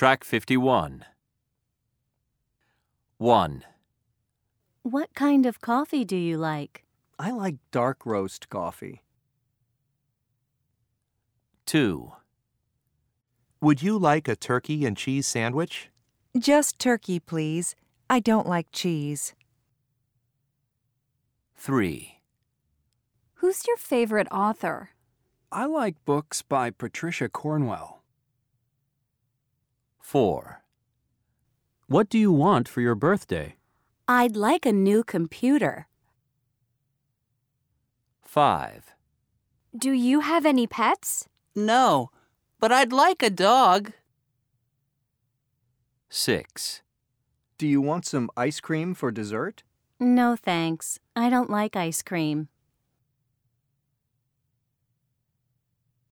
Track 51. 1, What kind of coffee do you like? I like dark roast coffee. 2, Would you like a turkey and cheese sandwich? Just turkey, please. I don't like cheese. 3, Who's your favorite author? I like books by Patricia Cornwell. 4, What do you want for your birthday? I'd like a new computer. 5, Do you have any pets? No, but I'd like a dog. 6, Do you want some ice cream for dessert? No thanks. I don't like ice cream.